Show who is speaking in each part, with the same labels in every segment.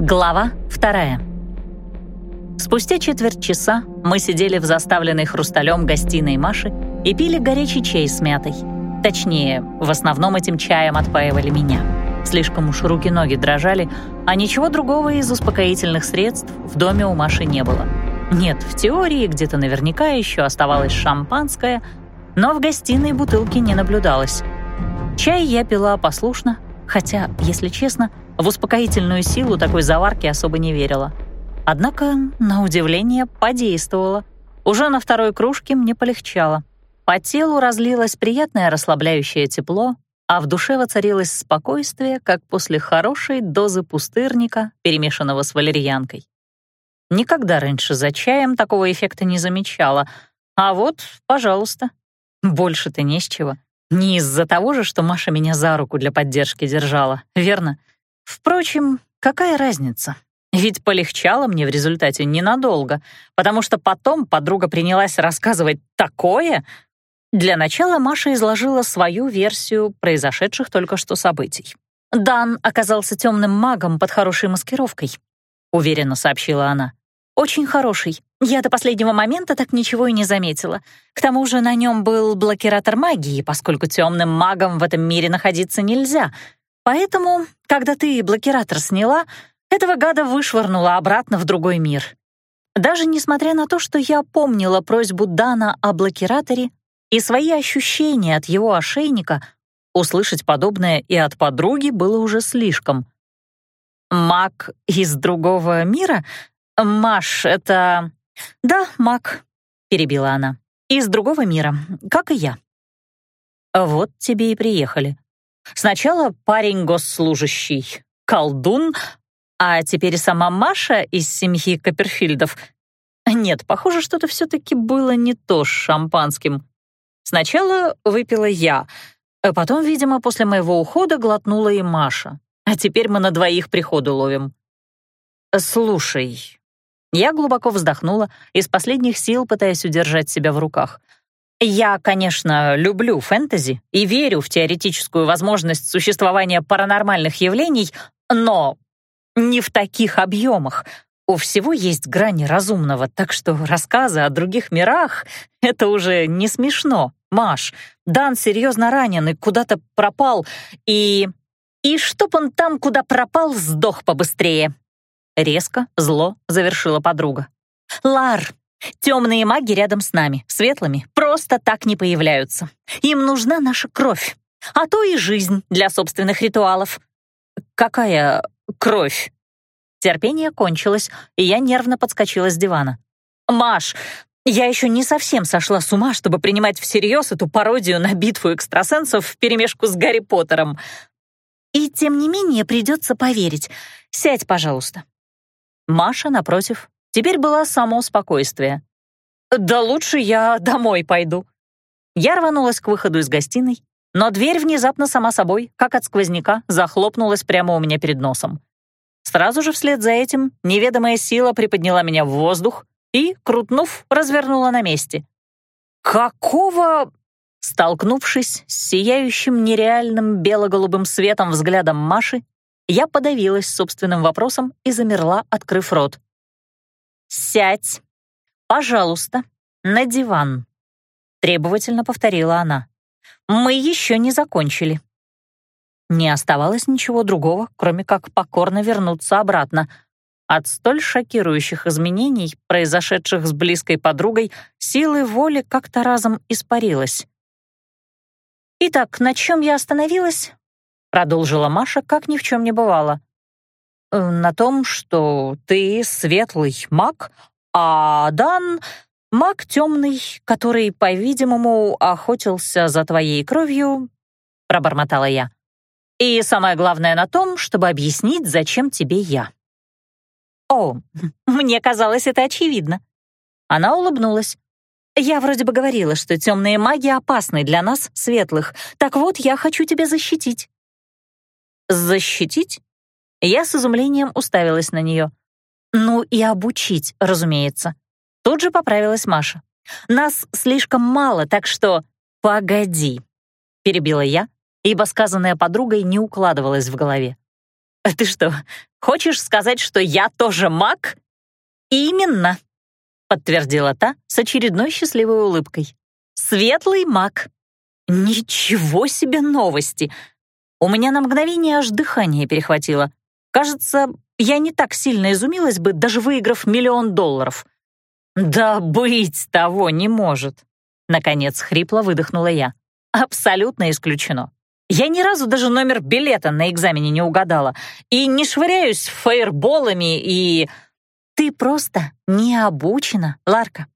Speaker 1: Глава вторая. Спустя четверть часа мы сидели в заставленной хрусталем гостиной Маши и пили горячий чай с мятой. Точнее, в основном этим чаем отпаивали меня. Слишком уж руки-ноги дрожали, а ничего другого из успокоительных средств в доме у Маши не было. Нет, в теории где-то наверняка еще оставалось шампанское, но в гостиной бутылки не наблюдалось. Чай я пила послушно, хотя, если честно, в успокоительную силу такой заварки особо не верила. Однако, на удивление, подействовало. Уже на второй кружке мне полегчало. По телу разлилось приятное расслабляющее тепло, а в душе воцарилось спокойствие, как после хорошей дозы пустырника, перемешанного с валерьянкой. Никогда раньше за чаем такого эффекта не замечала. А вот, пожалуйста, больше-то не с чего. Не из-за того же, что Маша меня за руку для поддержки держала, верно? Впрочем, какая разница? Ведь полегчало мне в результате ненадолго, потому что потом подруга принялась рассказывать такое. Для начала Маша изложила свою версию произошедших только что событий. «Дан оказался темным магом под хорошей маскировкой», — уверенно сообщила она. «Очень хороший. Я до последнего момента так ничего и не заметила. К тому же на нем был блокиратор магии, поскольку темным магом в этом мире находиться нельзя — Поэтому, когда ты блокиратор сняла, этого гада вышвырнула обратно в другой мир. Даже несмотря на то, что я помнила просьбу Дана о блокираторе и свои ощущения от его ошейника, услышать подобное и от подруги было уже слишком. «Маг из другого мира? Маш, это...» «Да, маг», — перебила она. «Из другого мира, как и я». «Вот тебе и приехали», Сначала парень госслужащий, колдун, а теперь сама Маша из семьи Копперфильдов. Нет, похоже, что-то все-таки было не то с шампанским. Сначала выпила я, а потом, видимо, после моего ухода глотнула и Маша. А теперь мы на двоих приходу ловим. «Слушай». Я глубоко вздохнула, из последних сил пытаясь удержать себя в руках — я, конечно, люблю фэнтези и верю в теоретическую возможность существования паранормальных явлений, но не в таких объемах. У всего есть грани разумного, так что рассказы о других мирах — это уже не смешно. Маш, Дан серьезно ранен и куда-то пропал, и... И чтоб он там, куда пропал, сдох побыстрее. Резко, зло завершила подруга. «Лар, Темные маги рядом с нами, светлыми, просто так не появляются. Им нужна наша кровь, а то и жизнь для собственных ритуалов. Какая кровь? Терпение кончилось, и я нервно подскочила с дивана. «Маш, я еще не совсем сошла с ума, чтобы принимать всерьез эту пародию на битву экстрасенсов вперемешку с Гарри Поттером. И тем не менее придется поверить. Сядь, пожалуйста». Маша, напротив, Теперь было само спокойствие. «Да лучше я домой пойду». Я рванулась к выходу из гостиной, но дверь внезапно сама собой, как от сквозняка, захлопнулась прямо у меня перед носом. Сразу же вслед за этим неведомая сила приподняла меня в воздух и, крутнув, развернула на месте. «Какого...» Столкнувшись с сияющим нереальным бело-голубым светом взглядом Маши, я подавилась собственным вопросом и замерла, открыв рот. «Сядь, пожалуйста, на диван», — требовательно повторила она. «Мы еще не закончили». Не оставалось ничего другого, кроме как покорно вернуться обратно. От столь шокирующих изменений, произошедших с близкой подругой, силы воли как-то разом испарилась. «Итак, на чем я остановилась?» — продолжила Маша, как ни в чем не бывало. Э, на том, что ты светлый маг, а Дан — маг темный, который, по-видимому, охотился за твоей кровью, — пробормотала я. И самое главное на том, чтобы объяснить, зачем тебе я. О, мне казалось, это очевидно. Она улыбнулась. Я вроде бы говорила, что темные маги опасны для нас, светлых. Так вот, я хочу тебя защитить. Защитить? Я с изумлением уставилась на нее. «Ну и обучить, разумеется». Тут же поправилась Маша. «Нас слишком мало, так что...» «Погоди», — перебила я, ибо сказанное подругой не укладывалось в голове. А ты что, хочешь сказать, что я тоже маг? Именно, подтвердила та с очередной счастливой улыбкой. Светлый маг. Ничего себе новости! У меня на мгновение аж дыхание перехватило. Кажется, я не так сильно изумилась бы, даже выиграв миллион долларов. «Да быть того не может!» Наконец хрипло выдохнула я. «Абсолютно исключено. Я ни разу даже номер билета на экзамене не угадала и не швыряюсь фаерболами и... Ты просто не обучена, Ларка.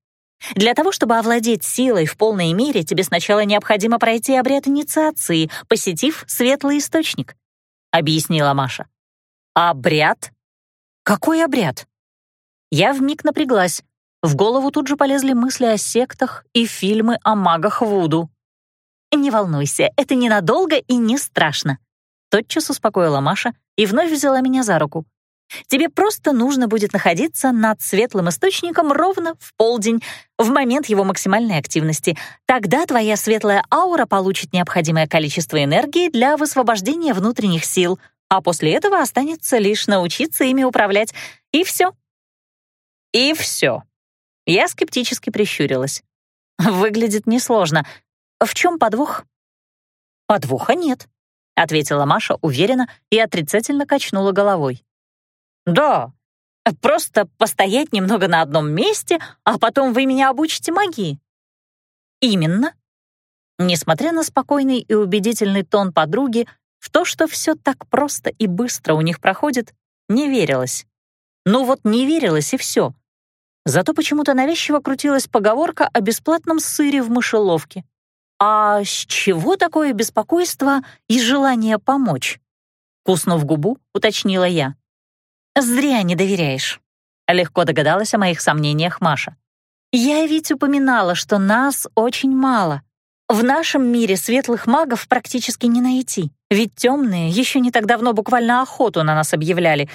Speaker 1: Для того, чтобы овладеть силой в полной мере, тебе сначала необходимо пройти обряд инициации, посетив светлый источник», — объяснила Маша. «Обряд? Какой обряд?» Я вмиг напряглась. В голову тут же полезли мысли о сектах и фильмы о магах Вуду. «Не волнуйся, это ненадолго и не страшно», — тотчас успокоила Маша и вновь взяла меня за руку. Тебе просто нужно будет находиться над светлым источником ровно в полдень, в момент его максимальной активности. Тогда твоя светлая аура получит необходимое количество энергии для высвобождения внутренних сил, а после этого останется лишь научиться ими управлять. И все. И все. Я скептически прищурилась. Выглядит несложно. В чем подвох? Подвоха нет, — ответила Маша уверенно и отрицательно качнула головой. «Да, просто постоять немного на одном месте, а потом вы меня обучите магии». «Именно». Несмотря на спокойный и убедительный тон подруги, в то, что все так просто и быстро у них проходит, не верилось. Ну вот не верилось и все. Зато почему-то навязчиво крутилась поговорка о бесплатном сыре в мышеловке. А с чего такое беспокойство и желание помочь? Куснув губу, уточнила я. «Зря не доверяешь», — легко догадалась о моих сомнениях Маша. «Я ведь упоминала, что нас очень мало. В нашем мире светлых магов практически не найти, ведь темные еще не так давно буквально охоту на нас объявляли.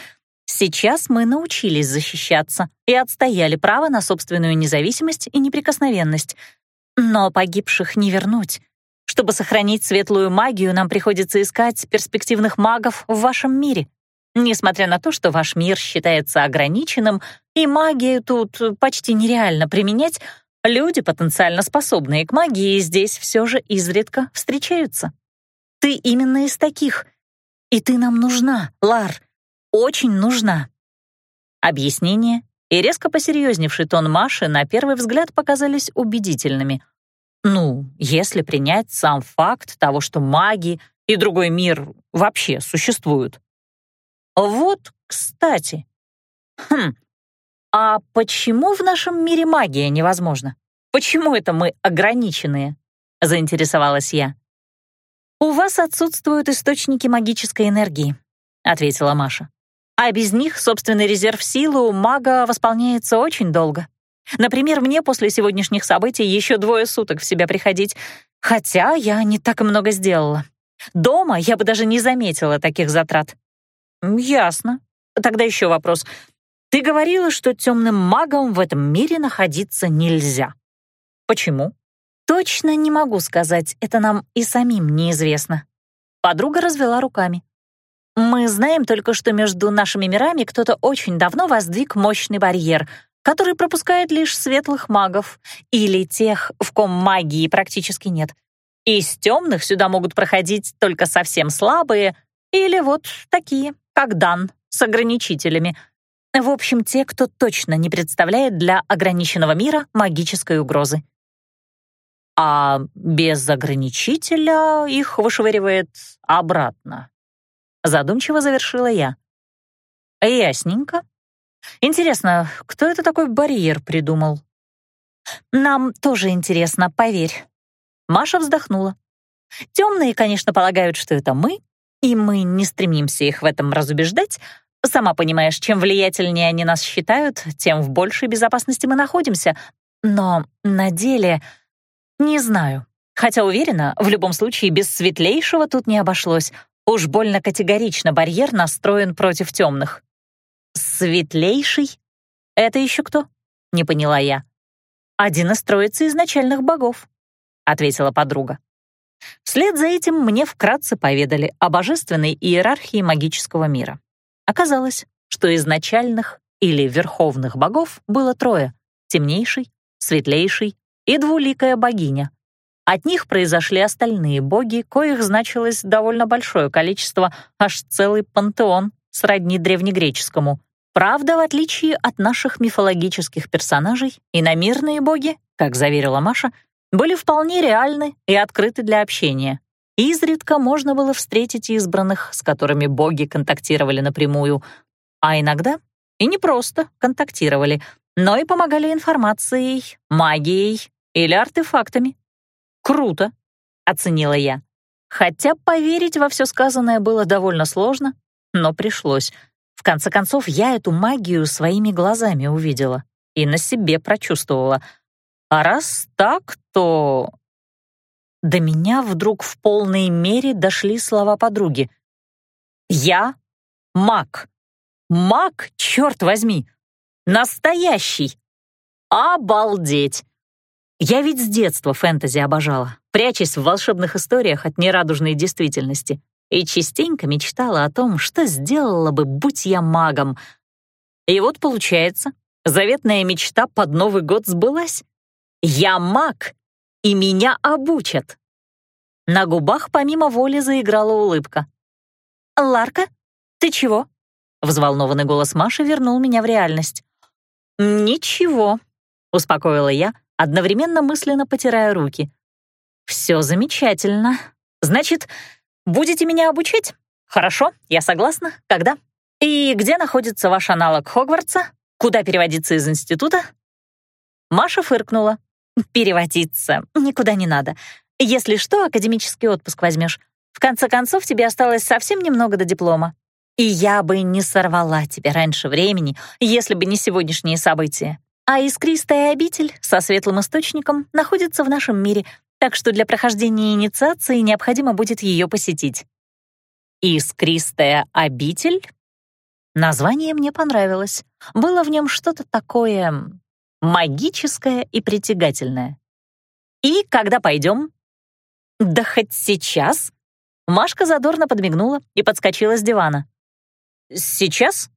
Speaker 1: Сейчас мы научились защищаться и отстояли право на собственную независимость и неприкосновенность. Но погибших не вернуть. Чтобы сохранить светлую магию, нам приходится искать перспективных магов в вашем мире. Несмотря на то, что ваш мир считается ограниченным, и магию тут почти нереально применять, люди, потенциально способные к магии, здесь все же изредка встречаются. Ты именно из таких. И ты нам нужна, Лар. Очень нужна. Объяснение и резко посерьезневший тон Маши на первый взгляд показались убедительными. Ну, если принять сам факт того, что маги и другой мир вообще существуют. Вот, кстати. Хм, а почему в нашем мире магия невозможна? Почему это мы ограниченные? Заинтересовалась я. «У вас отсутствуют источники магической энергии», — ответила Маша. «А без них собственный резерв силы у мага восполняется очень долго. Например, мне после сегодняшних событий еще двое суток в себя приходить, хотя я не так много сделала. Дома я бы даже не заметила таких затрат. «Ясно. Тогда еще вопрос. Ты говорила, что темным магам в этом мире находиться нельзя. Почему?» «Точно не могу сказать, это нам и самим неизвестно». Подруга развела руками. «Мы знаем только, что между нашими мирами кто-то очень давно воздвиг мощный барьер, который пропускает лишь светлых магов или тех, в ком магии практически нет. Из темных сюда могут проходить только совсем слабые или вот такие, как Дан, с ограничителями. В общем, те, кто точно не представляет для ограниченного мира магической угрозы. А без ограничителя их вышвыривает обратно. Задумчиво завершила я. Ясненько. Интересно, кто это такой барьер придумал? Нам тоже интересно, поверь. Маша вздохнула. Темные, конечно, полагают, что это мы, и мы не стремимся их в этом разубеждать. Сама понимаешь, чем влиятельнее они нас считают, тем в большей безопасности мы находимся. Но на деле не знаю. Хотя уверена, в любом случае без светлейшего тут не обошлось. Уж больно категорично барьер настроен против темных. Светлейший? Это еще кто? Не поняла я. Один из троицы изначальных богов, ответила подруга. Вслед за этим мне вкратце поведали о божественной иерархии магического мира. Оказалось, что изначальных или верховных богов было трое — темнейший, светлейший и двуликая богиня. От них произошли остальные боги, коих значилось довольно большое количество, аж целый пантеон, сродни древнегреческому. Правда, в отличие от наших мифологических персонажей, иномирные боги, как заверила Маша, были вполне реальны и открыты для общения. Изредка можно было встретить избранных, с которыми боги контактировали напрямую, а иногда и не просто контактировали, но и помогали информацией, магией или артефактами. «Круто», — оценила я. Хотя поверить во все сказанное было довольно сложно, но пришлось. В конце концов, я эту магию своими глазами увидела и на себе прочувствовала. А раз так, то... До меня вдруг в полной мере дошли слова подруги. «Я маг. Маг, черт возьми! Настоящий! Обалдеть! Я ведь с детства фэнтези обожала, прячась в волшебных историях от нерадужной действительности, и частенько мечтала о том, что сделала бы, будь я магом. И вот получается, заветная мечта под Новый год сбылась. Я маг, и меня обучат. На губах помимо воли заиграла улыбка. «Ларка, ты чего?» Взволнованный голос Маши вернул меня в реальность. «Ничего», — успокоила я, одновременно мысленно потирая руки. «Все замечательно. Значит, будете меня обучать? Хорошо, я согласна. Когда? И где находится ваш аналог Хогвартса? Куда переводиться из института?» Маша фыркнула. «Переводиться никуда не надо. Если что, академический отпуск возьмешь. В конце концов, тебе осталось совсем немного до диплома. И я бы не сорвала тебя раньше времени, если бы не сегодняшние события. А искристая обитель со светлым источником находится в нашем мире, так что для прохождения инициации необходимо будет ее посетить. «Искристая обитель?» Название мне понравилось. Было в нем что-то такое магическое и притягательное. «И когда пойдем?» «Да хоть сейчас!» Машка задорно подмигнула и подскочила с дивана. «Сейчас?»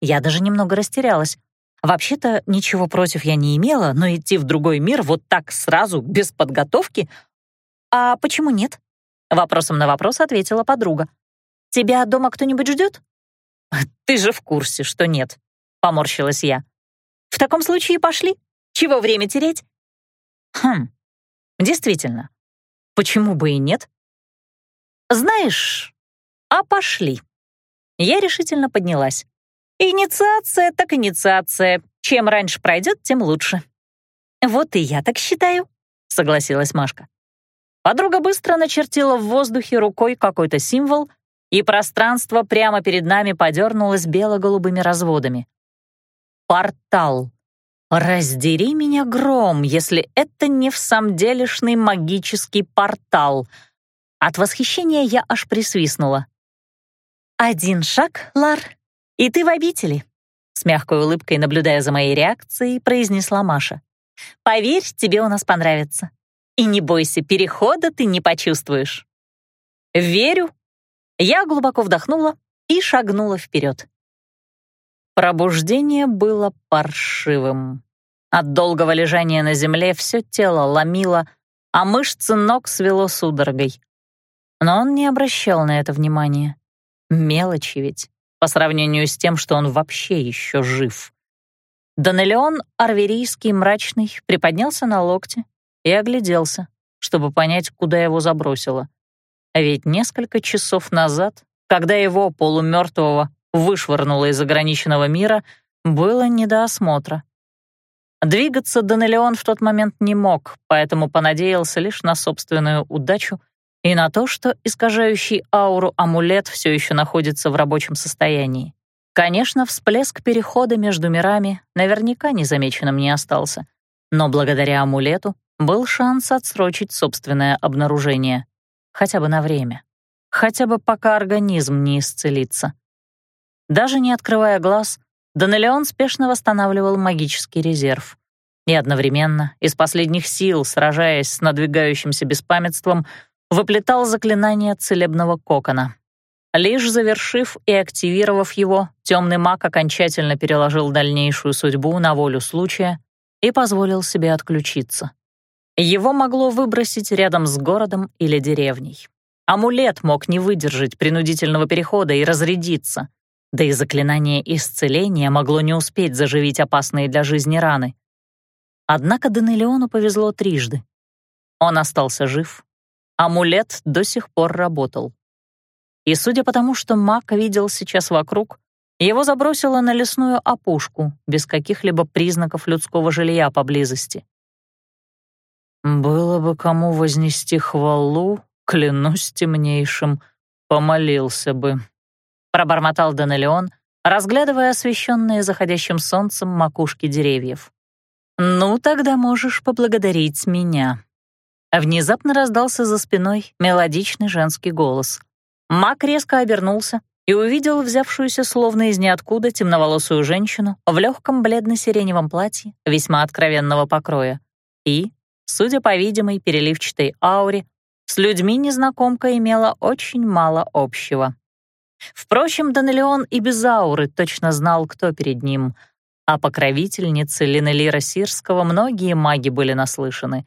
Speaker 1: Я даже немного растерялась. Вообще-то ничего против я не имела, но идти в другой мир вот так сразу, без подготовки... «А почему нет?» Вопросом на вопрос ответила подруга. «Тебя дома кто-нибудь ждет?» «Ты же в курсе, что нет», — поморщилась я. «В таком случае пошли. Чего время терять?» «Хм, действительно, почему бы и нет?» «Знаешь, а пошли». Я решительно поднялась. Инициация так инициация. Чем раньше пройдет, тем лучше. Вот и я так считаю, согласилась Машка. Подруга быстро начертила в воздухе рукой какой-то символ, и пространство прямо перед нами подернулось бело-голубыми разводами. Портал. Раздери меня гром, если это не в самом делешный магический портал. От восхищения я аж присвистнула. «Один шаг, Лар, «И ты в обители», — с мягкой улыбкой, наблюдая за моей реакцией, произнесла Маша. «Поверь, тебе у нас понравится. И не бойся, перехода ты не почувствуешь». «Верю». Я глубоко вдохнула и шагнула вперед. Пробуждение было паршивым. От долгого лежания на земле все тело ломило, а мышцы ног свело судорогой. Но он не обращал на это внимания. Мелочи ведь по сравнению с тем, что он вообще еще жив. Данелион Арверийский мрачный приподнялся на локте и огляделся, чтобы понять, куда его забросило. А ведь несколько часов назад, когда его, полумертвого, вышвырнуло из ограниченного мира, было не до осмотра. Двигаться Данелион в тот момент не мог, поэтому понадеялся лишь на собственную удачу и на то, что искажающий ауру амулет все еще находится в рабочем состоянии. Конечно, всплеск перехода между мирами наверняка незамеченным не остался, но благодаря амулету был шанс отсрочить собственное обнаружение. Хотя бы на время. Хотя бы пока организм не исцелится. Даже не открывая глаз, Данелеон спешно восстанавливал магический резерв. И одновременно, из последних сил, сражаясь с надвигающимся беспамятством, выплетал заклинание целебного кокона. Лишь завершив и активировав его, темный маг окончательно переложил дальнейшую судьбу на волю случая и позволил себе отключиться. Его могло выбросить рядом с городом или деревней. Амулет мог не выдержать принудительного перехода и разрядиться, да и заклинание исцеления могло не успеть заживить опасные для жизни раны. Однако Данелиону повезло трижды. Он остался жив, амулет до сих пор работал. И судя по тому, что маг видел сейчас вокруг, его забросило на лесную опушку, без каких-либо признаков людского жилья поблизости. «Было бы кому вознести хвалу, клянусь темнейшим, помолился бы», — пробормотал Данелион, разглядывая освещенные заходящим солнцем макушки деревьев. «Ну, тогда можешь поблагодарить меня». Внезапно раздался за спиной мелодичный женский голос — Мак резко обернулся и увидел взявшуюся словно из ниоткуда темноволосую женщину в легком бледно-сиреневом платье весьма откровенного покроя. И, судя по видимой переливчатой ауре, с людьми незнакомка имела очень мало общего. Впрочем, Данелион и без ауры точно знал, кто перед ним. О покровительнице Линелира Сирского многие маги были наслышаны.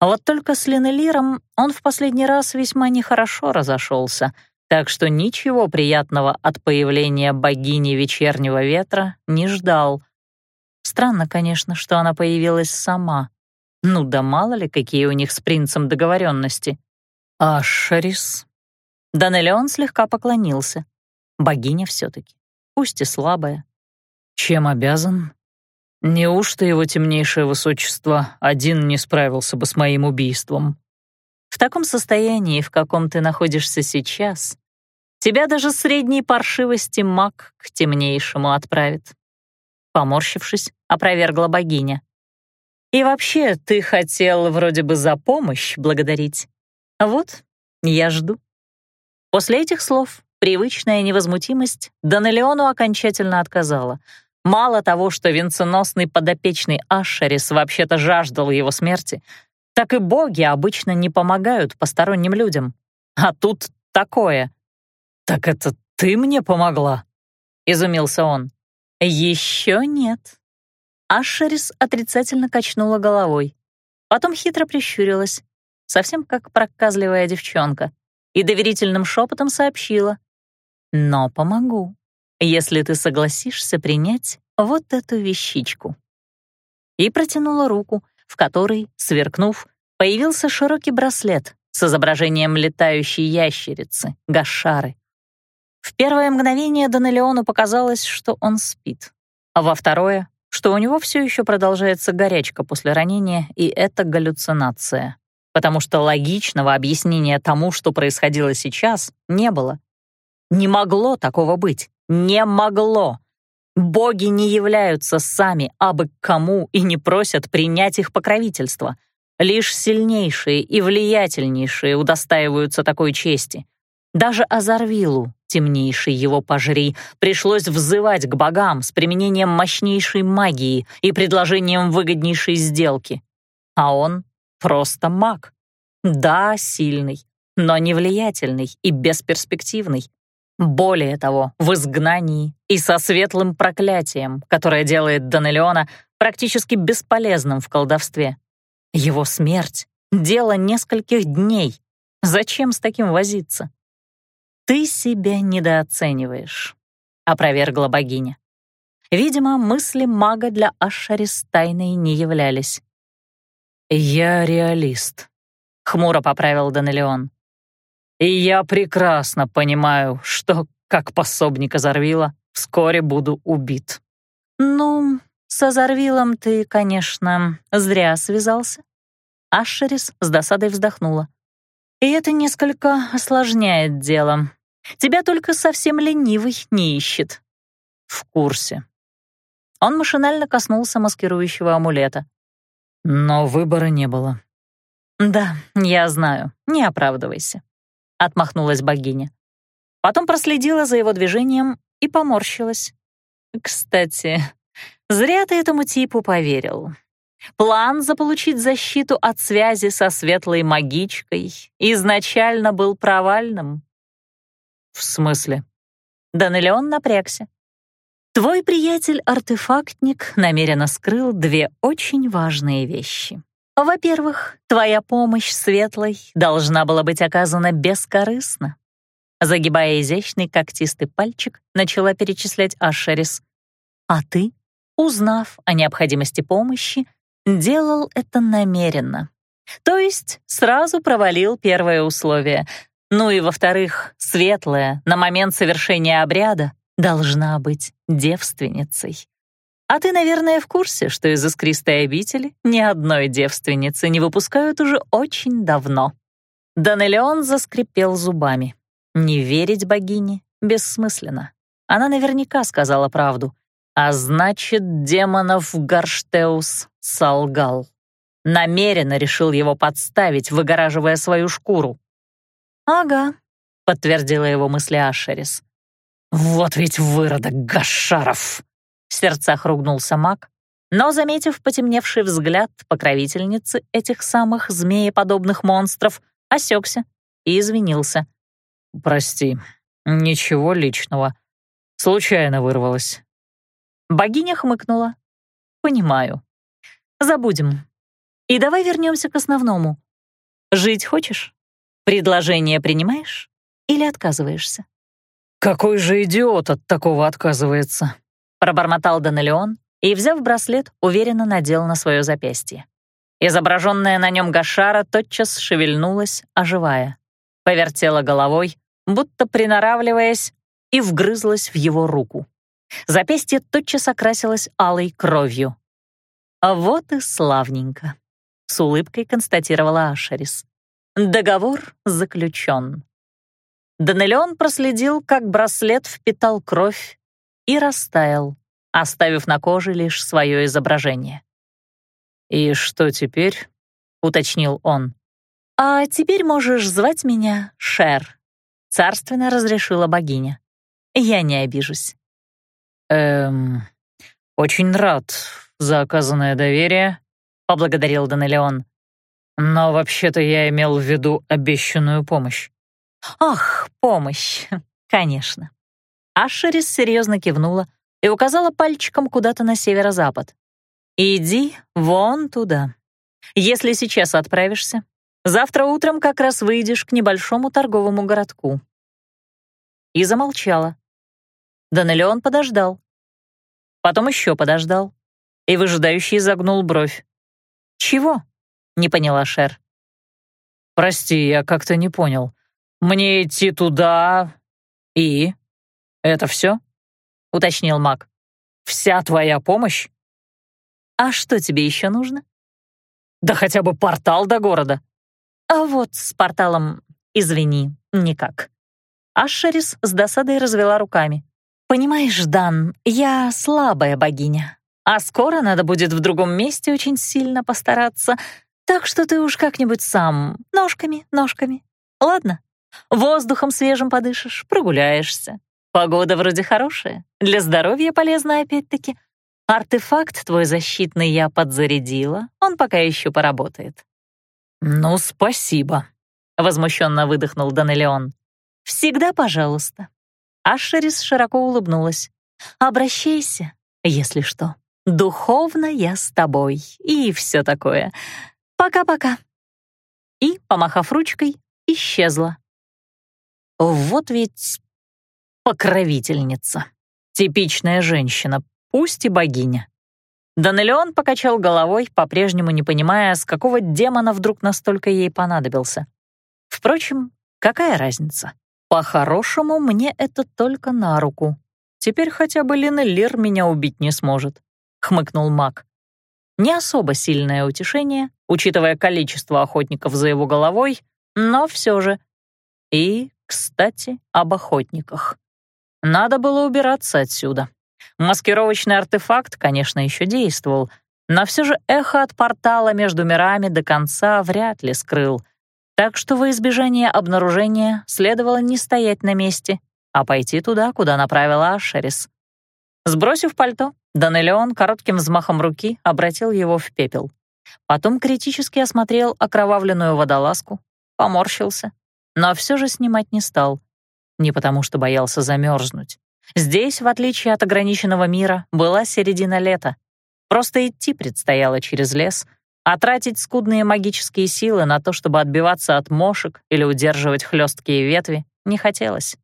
Speaker 1: А вот только с Линелиром он в последний раз весьма нехорошо разошелся — так что ничего приятного от появления богини вечернего ветра не ждал. Странно, конечно, что она появилась сама. Ну да мало ли, какие у них с принцем договоренности. Ашерис. Данелеон слегка поклонился. Богиня все-таки, пусть и слабая. Чем обязан? Неужто его темнейшее высочество один не справился бы с моим убийством? В таком состоянии, в каком ты находишься сейчас, тебя даже средней паршивости маг к темнейшему отправит. Поморщившись, опровергла богиня. И вообще, ты хотел вроде бы за помощь благодарить. Вот, я жду. После этих слов привычная невозмутимость Данелеону окончательно отказала. Мало того, что венценосный подопечный Ашерис вообще-то жаждал его смерти, так и боги обычно не помогают посторонним людям. А тут такое. «Так это ты мне помогла?» — изумился он. «Еще нет». Ашерис отрицательно качнула головой. Потом хитро прищурилась, совсем как проказливая девчонка, и доверительным шепотом сообщила. «Но помогу, если ты согласишься принять вот эту вещичку». И протянула руку, в которой, сверкнув, появился широкий браслет с изображением летающей ящерицы, гашары. В первое мгновение Данелеону показалось, что он спит, а во второе, что у него все еще продолжается горячка после ранения, и это галлюцинация, потому что логичного объяснения тому, что происходило сейчас, не было. Не могло такого быть. Не могло. Боги не являются сами абы к кому и не просят принять их покровительство. Лишь сильнейшие и влиятельнейшие удостаиваются такой чести. Даже Азарвилу, темнейший его пожри, пришлось взывать к богам с применением мощнейшей магии и предложением выгоднейшей сделки. А он просто маг. Да, сильный, но не влиятельный и бесперспективный. Более того, в изгнании и со светлым проклятием, которое делает Данелиона практически бесполезным в колдовстве. Его смерть — дело нескольких дней. Зачем с таким возиться? «Ты себя недооцениваешь», — опровергла богиня. Видимо, мысли мага для Ашарис тайной не являлись. «Я реалист», — хмуро поправил Данелион. «И я прекрасно понимаю, что, как пособник Азарвила, вскоре буду убит». «Ну, с Азарвилом ты, конечно, зря связался». Ашерис с досадой вздохнула. И это несколько осложняет дело. Тебя только совсем ленивый не ищет. В курсе. Он машинально коснулся маскирующего амулета. Но выбора не было. «Да, я знаю, не оправдывайся», — отмахнулась богиня. Потом проследила за его движением и поморщилась. «Кстати, зря ты этому типу поверил. План заполучить защиту от связи со светлой магичкой изначально был провальным.
Speaker 2: «В смысле?»
Speaker 1: Данелион напрягся. Твой приятель-артефактник намеренно скрыл две очень важные вещи. Во-первых, твоя помощь светлой должна была быть оказана бескорыстно. Загибая изящный когтистый пальчик, начала перечислять Ашерис. А ты, узнав о необходимости помощи, делал это намеренно. То есть сразу провалил первое условие. Ну и во-вторых, светлая на момент совершения обряда должна быть девственницей. А ты, наверное, в курсе, что из искристой обители ни одной девственницы не выпускают уже очень давно. Данелион заскрипел зубами. Не верить богине бессмысленно. Она наверняка сказала правду. А значит, демонов Гарштеус солгал. Намеренно решил его подставить, выгораживая свою шкуру. «Ага», — подтвердила его мысли Ашерис.
Speaker 2: «Вот ведь выродок Гашаров!» — в сердцах ругнулся маг,
Speaker 1: но, заметив потемневший взгляд покровительницы этих самых змееподобных монстров, осекся и извинился.
Speaker 2: «Прости, ничего личного. Случайно вырвалась».
Speaker 1: Богиня хмыкнула. «Понимаю. Забудем. И давай вернемся к основному. Жить хочешь? Предложение принимаешь или отказываешься?»
Speaker 2: «Какой же идиот от такого отказывается?»
Speaker 1: Пробормотал Данелеон и, взяв браслет, уверенно надел на свое запястье. Изображенная на нем Гашара тотчас шевельнулась, оживая. Повертела головой, будто приноравливаясь, и вгрызлась в его руку. Запястье тотчас окрасилось алой кровью. «А вот и славненько», — с улыбкой констатировала Ашерис. «Договор заключен». Данелион проследил, как браслет впитал кровь и растаял, оставив на коже лишь свое изображение.
Speaker 2: «И что теперь?» — уточнил он.
Speaker 1: «А теперь можешь звать меня Шер», — царственно разрешила богиня. «Я не обижусь».
Speaker 2: «Эм, очень рад за оказанное доверие», — поблагодарил Данелион. «Но вообще-то я имел в виду обещанную помощь».
Speaker 1: «Ах, помощь, конечно». Ашерис серьезно кивнула и указала пальчиком куда-то на северо-запад. «Иди вон туда. Если сейчас отправишься, Завтра утром как раз выйдешь к небольшому торговому городку». И замолчала. Данелион подождал. Потом еще подождал. И выжидающий загнул бровь. «Чего?» — не поняла Шер.
Speaker 2: «Прости, я как-то не понял. Мне идти туда и...» «Это все?» — уточнил маг. «Вся твоя помощь?»
Speaker 1: «А что тебе еще нужно?»
Speaker 2: «Да хотя бы портал до города»,
Speaker 1: а вот с порталом, извини, никак. Ашерис с досадой развела руками. «Понимаешь, Дан, я слабая богиня, а скоро надо будет в другом месте очень сильно постараться, так что ты уж как-нибудь сам, ножками, ножками. Ладно, воздухом свежим подышишь, прогуляешься. Погода вроде хорошая, для здоровья полезна опять-таки. Артефакт твой защитный я подзарядила, он пока еще поработает.
Speaker 2: «Ну, спасибо», — возмущенно выдохнул Данелион.
Speaker 1: «Всегда пожалуйста». Ашерис широко улыбнулась. «Обращайся, если что. Духовно я с тобой и все такое. Пока-пока». И, помахав ручкой, исчезла.
Speaker 2: Вот ведь покровительница. Типичная женщина, пусть и богиня.
Speaker 1: Данелион покачал головой, по-прежнему не понимая, с какого демона вдруг настолько ей понадобился. Впрочем, какая разница? По-хорошему, мне это только на руку. Теперь хотя бы Линеллир меня убить не сможет, — хмыкнул маг. Не особо сильное утешение, учитывая количество охотников за его головой, но все же. И, кстати, об охотниках. Надо было убираться отсюда. Маскировочный артефакт, конечно, еще действовал, но все же эхо от портала между мирами до конца вряд ли скрыл. Так что во избежание обнаружения следовало не стоять на месте, а пойти туда, куда направила Ашерис. Сбросив пальто, Данелион коротким взмахом руки обратил его в пепел. Потом критически осмотрел окровавленную водолазку, поморщился, но все же снимать не стал. Не потому что боялся замерзнуть. Здесь, в отличие от ограниченного мира, была середина лета. Просто идти предстояло через лес, а тратить скудные магические силы на то, чтобы отбиваться от мошек или удерживать хлесткие ветви, не хотелось.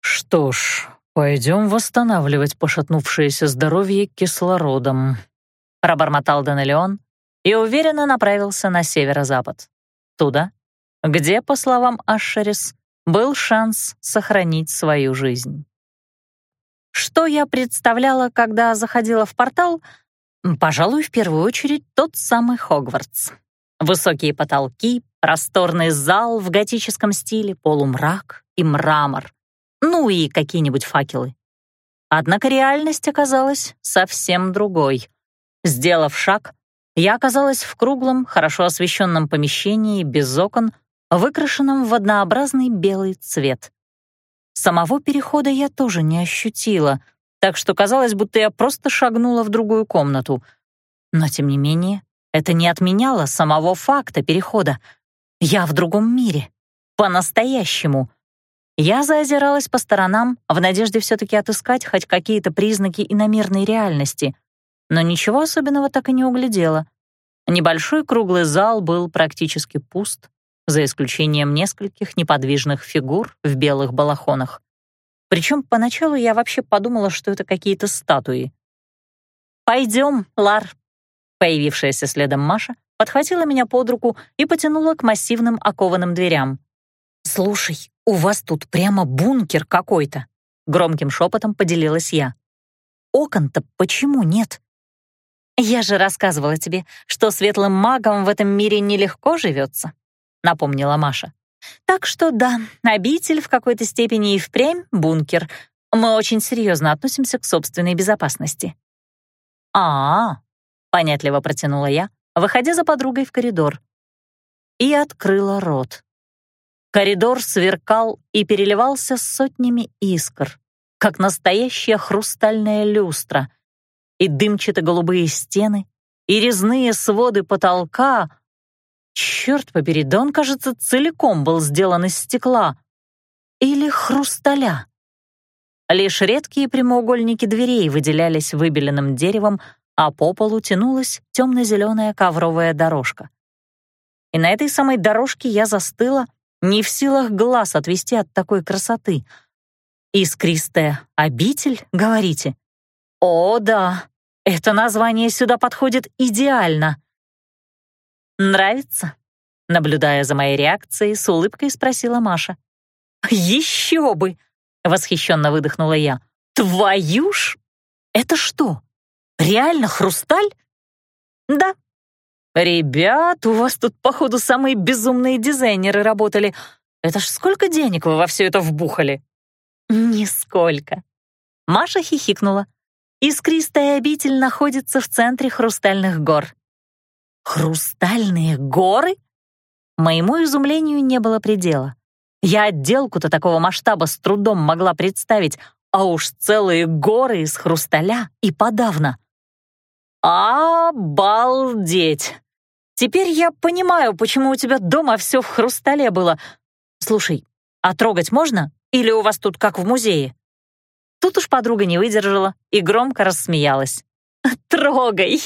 Speaker 1: «Что ж, пойдем восстанавливать пошатнувшееся здоровье кислородом», пробормотал Данелион и уверенно направился на северо-запад. Туда, где, по словам Ашерис, был шанс сохранить свою жизнь. Что я представляла, когда заходила в портал? Пожалуй, в первую очередь тот самый Хогвартс. Высокие потолки, просторный зал в готическом стиле, полумрак и мрамор. Ну и какие-нибудь факелы. Однако реальность оказалась совсем другой. Сделав шаг, я оказалась в круглом, хорошо освещенном помещении без окон, выкрашенном в однообразный белый цвет. Самого перехода я тоже не ощутила, так что казалось, будто я просто шагнула в другую комнату. Но, тем не менее, это не отменяло самого факта перехода. Я в другом мире. По-настоящему. Я заозиралась по сторонам в надежде все-таки отыскать хоть какие-то признаки иномерной реальности, но ничего особенного так и не углядела. Небольшой круглый зал был практически пуст, за исключением нескольких неподвижных фигур в белых балахонах. Причем поначалу я вообще подумала, что это какие-то статуи. «Пойдем, Лар!» Появившаяся следом Маша подхватила меня под руку и потянула к массивным окованным дверям. «Слушай, у вас тут прямо бункер какой-то!» Громким шепотом поделилась я. «Окон-то почему нет?» «Я же рассказывала тебе, что светлым магам в этом мире нелегко живется», напомнила Маша. «Так что да, обитель в какой-то степени и впрямь бункер. Мы очень серьезно относимся к собственной безопасности». «А-а-а», понятливо протянула я, выходя за подругой в коридор. И открыла рот. Коридор сверкал и переливался сотнями искр, как настоящая хрустальная люстра, и дымчато-голубые стены, и резные своды потолка — Черт побери, да он, кажется, целиком был сделан из стекла. Или хрусталя. Лишь редкие прямоугольники дверей выделялись выбеленным деревом, а по полу тянулась темно-зеленая ковровая дорожка. И на этой самой дорожке я застыла, не в силах глаз отвести от такой красоты. «Искристая обитель, говорите?» «О, да, это название сюда подходит идеально!» «Нравится?» Наблюдая за моей реакцией, с улыбкой спросила Маша. «Еще бы!» — восхищенно выдохнула я. «Твою ж! Это что, реально хрусталь?» «Да». «Ребят, у вас тут, походу, самые безумные дизайнеры работали. Это ж сколько денег вы во все это вбухали?» «Нисколько». Маша хихикнула. «Искристая обитель находится в центре Хрустальных гор. Хрустальные горы? Моему изумлению не было предела. Я отделку-то такого масштаба с трудом могла представить, а уж целые горы из хрусталя и подавно. Обалдеть! Теперь я понимаю, почему у тебя дома все в хрустале было. Слушай, а трогать можно? Или у вас тут как в музее? Тут уж подруга не выдержала и громко рассмеялась. «Трогай!»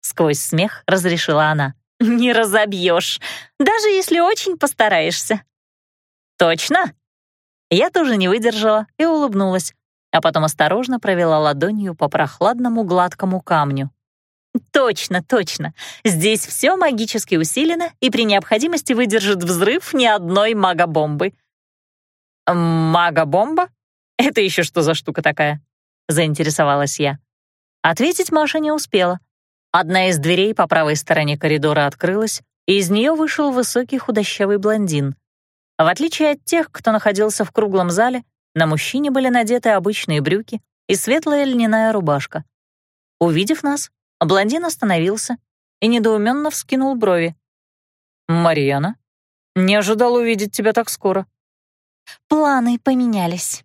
Speaker 1: Сквозь смех разрешила она. «Не разобьешь, даже если очень постараешься». «Точно?» Я тоже не выдержала и улыбнулась, а потом осторожно провела ладонью по прохладному гладкому камню. «Точно, точно. Здесь все магически усилено и при необходимости выдержит взрыв ни одной магобомбы». «Магобомба? Это еще что за штука такая?» — заинтересовалась я. Ответить Маша не успела. Одна из дверей по правой стороне коридора открылась, и из нее вышел высокий худощавый блондин. В отличие от тех, кто находился в круглом зале, на мужчине были надеты обычные брюки и светлая льняная рубашка. Увидев нас, блондин остановился и недоуменно вскинул брови. «Марьяна, не ожидал увидеть тебя так скоро». «Планы поменялись».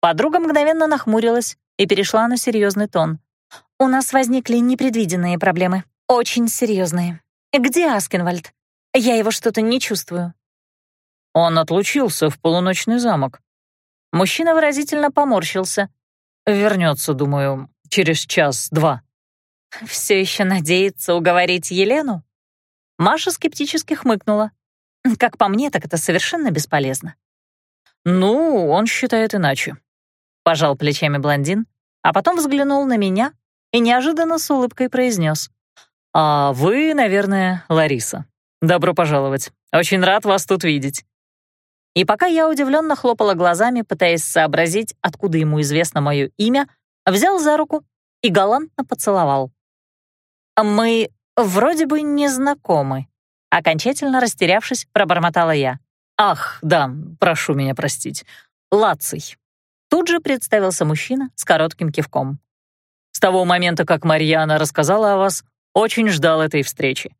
Speaker 1: Подруга мгновенно нахмурилась и перешла на серьезный тон. У нас возникли непредвиденные проблемы, очень серьезные. Где Аскинвальд? Я его что-то не чувствую. Он отлучился в полуночный замок. Мужчина выразительно поморщился. «Вернется, думаю, через час-два». «Все еще надеется уговорить Елену?» Маша скептически хмыкнула. «Как по мне, так это совершенно бесполезно».
Speaker 2: «Ну, он считает иначе», — пожал плечами блондин, а потом взглянул на меня и неожиданно с улыбкой произнес. «А вы, наверное, Лариса. Добро пожаловать. Очень рад вас тут видеть».
Speaker 1: И пока я удивленно хлопала глазами, пытаясь сообразить, откуда ему известно мое имя, взял за руку и галантно поцеловал. «Мы вроде бы не знакомы», — окончательно растерявшись, пробормотала я.
Speaker 2: «Ах, да, прошу меня простить. Лаций».
Speaker 1: Тут же представился мужчина с коротким кивком.
Speaker 2: «С того момента, как Марьяна рассказала о вас, очень ждал этой встречи».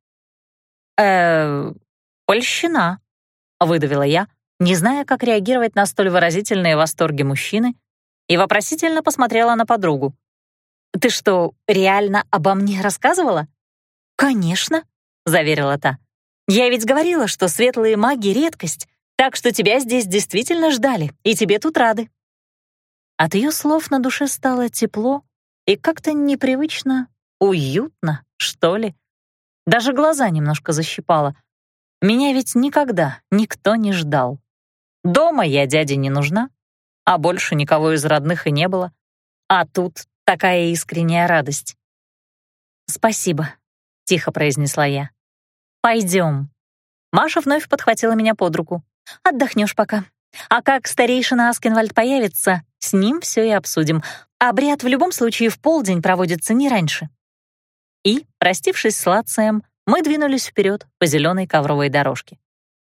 Speaker 1: «Э-э, польщина», — выдавила я, не зная, как реагировать на столь выразительные восторги мужчины, и вопросительно посмотрела на подругу. «Ты что, реально обо мне рассказывала?» «Конечно», — заверила та. «Я ведь говорила, что светлые маги — редкость, так что тебя здесь действительно ждали, и тебе тут рады». От ее слов на душе стало тепло и как-то непривычно уютно, что ли. Даже глаза немножко защипало. Меня ведь никогда никто не ждал. Дома я дяде не нужна, а больше никого из родных и не было. А тут такая искренняя радость. «Спасибо», — тихо произнесла я. «Пойдем». Маша вновь подхватила меня под руку. «Отдохнешь пока. А как старейшина Аскенвальд появится, с ним все и обсудим. Обряд в любом случае в полдень проводится не раньше». И, простившись с Лацием, мы двинулись вперед по зеленой ковровой дорожке.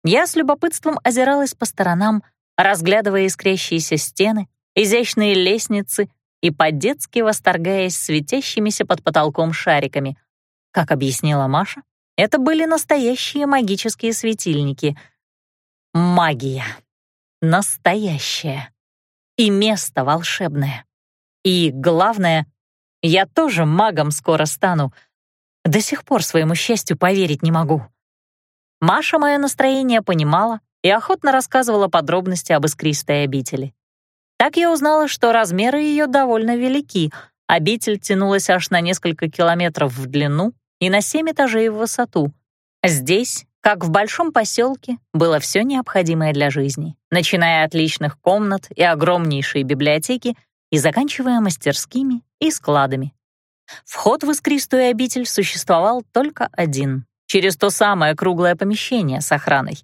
Speaker 1: Я с любопытством озиралась по сторонам, разглядывая искрящиеся стены, изящные лестницы и по-детски восторгаясь светящимися под потолком шариками. Как объяснила Маша, это были настоящие магические светильники. Магия. Настоящая. И место волшебное. И главное, я тоже магом скоро стану. До сих пор своему счастью поверить не могу. Маша мое настроение понимала и охотно рассказывала подробности об искристой обители. Так я узнала, что размеры ее довольно велики. Обитель тянулась аж на несколько километров в длину и на семь этажей в высоту. Здесь, как в большом поселке, было все необходимое для жизни, начиная от личных комнат и огромнейшей библиотеки и заканчивая мастерскими и складами. Вход в искристую обитель существовал только один через то самое круглое помещение с охраной.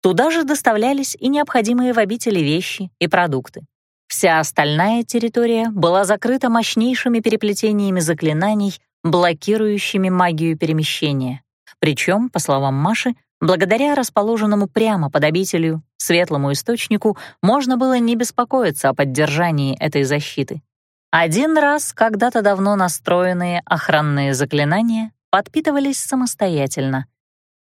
Speaker 1: Туда же доставлялись и необходимые в обители вещи и продукты. Вся остальная территория была закрыта мощнейшими переплетениями заклинаний, блокирующими магию перемещения. Причем, по словам Маши, благодаря расположенному прямо под обителью светлому источнику можно было не беспокоиться о поддержании этой защиты. Один раз когда-то давно настроенные охранные заклинания подпитывались самостоятельно.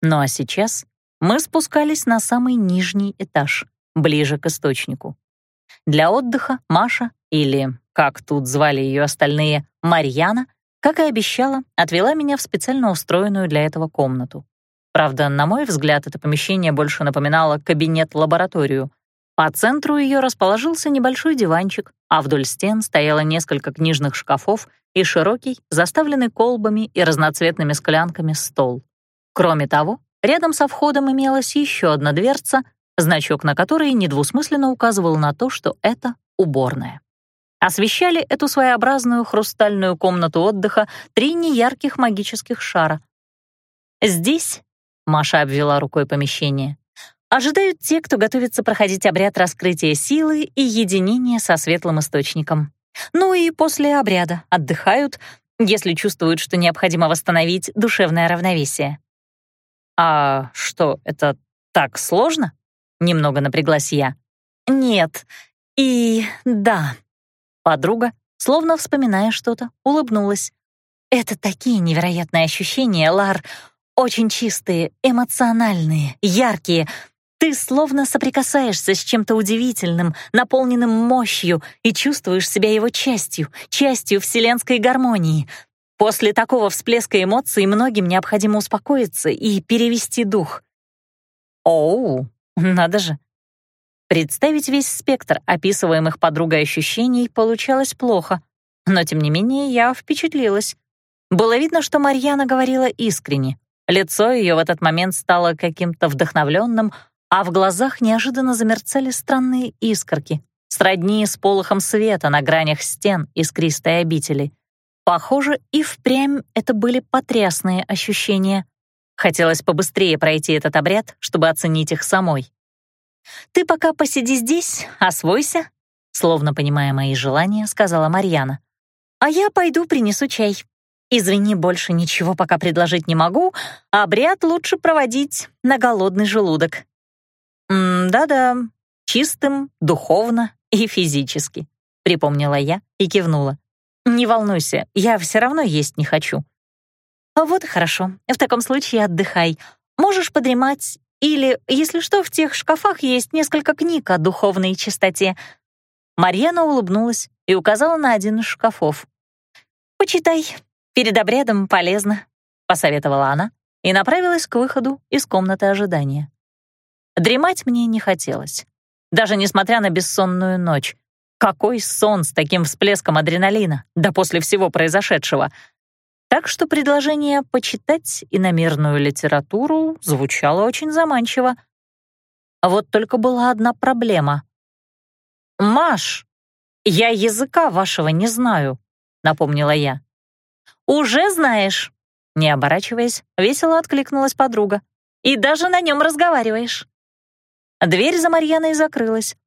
Speaker 1: Ну а сейчас мы спускались на самый нижний этаж, ближе к источнику. Для отдыха Маша, или, как тут звали ее остальные, Марьяна, как и обещала, отвела меня в специально устроенную для этого комнату. Правда, на мой взгляд, это помещение больше напоминало кабинет-лабораторию. По центру ее расположился небольшой диванчик, а вдоль стен стояло несколько книжных шкафов и широкий, заставленный колбами и разноцветными склянками стол. Кроме того, рядом со входом имелась еще одна дверца, значок на которой недвусмысленно указывал на то, что это уборная. Освещали эту своеобразную хрустальную комнату отдыха три неярких магических шара. «Здесь», — Маша обвела рукой помещение, ожидают те, кто готовится проходить обряд раскрытия силы и единения со светлым источником. Ну и после обряда отдыхают, если чувствуют, что необходимо восстановить душевное равновесие. «А что, это так сложно?» — немного напряглась я. «Нет. И да». Подруга, словно вспоминая что-то, улыбнулась. «Это такие невероятные ощущения, Лар. Очень чистые, эмоциональные, яркие. Ты словно соприкасаешься с чем-то удивительным, наполненным мощью, и чувствуешь себя его частью, частью вселенской гармонии. После такого всплеска эмоций многим необходимо успокоиться и перевести дух. Оу, надо же. Представить весь спектр описываемых подругой ощущений получалось плохо, но тем не менее я впечатлилась. Было видно, что Марьяна говорила искренне. Лицо ее в этот момент стало каким-то вдохновленным, а в глазах неожиданно замерцали странные искорки, сродни с полохом света на гранях стен искристой обители. Похоже, и впрямь это были потрясные ощущения. Хотелось побыстрее пройти этот обряд, чтобы оценить их самой. «Ты пока посиди здесь, освойся», словно понимая мои желания, сказала Марьяна. «А я пойду принесу чай. Извини, больше ничего пока предложить не могу, а обряд лучше проводить на голодный желудок». «Да-да, чистым, духовно и физически», — припомнила я и кивнула. «Не волнуйся, я все равно есть не хочу». «А «Вот и хорошо. В таком случае отдыхай. Можешь подремать или, если что, в тех шкафах есть несколько книг о духовной чистоте». Марьяна улыбнулась и указала на один из шкафов. «Почитай. Перед обрядом полезно», — посоветовала она и направилась к выходу из комнаты ожидания. Дремать мне не хотелось, даже несмотря на бессонную ночь. Какой сон с таким всплеском адреналина, да после всего произошедшего. Так что предложение почитать иномерную литературу звучало очень заманчиво. Вот только была одна проблема. «Маш, я языка вашего не знаю», — напомнила я. «Уже знаешь», — не оборачиваясь, весело откликнулась подруга. «И даже на нем разговариваешь». Дверь за Марьяной закрылась,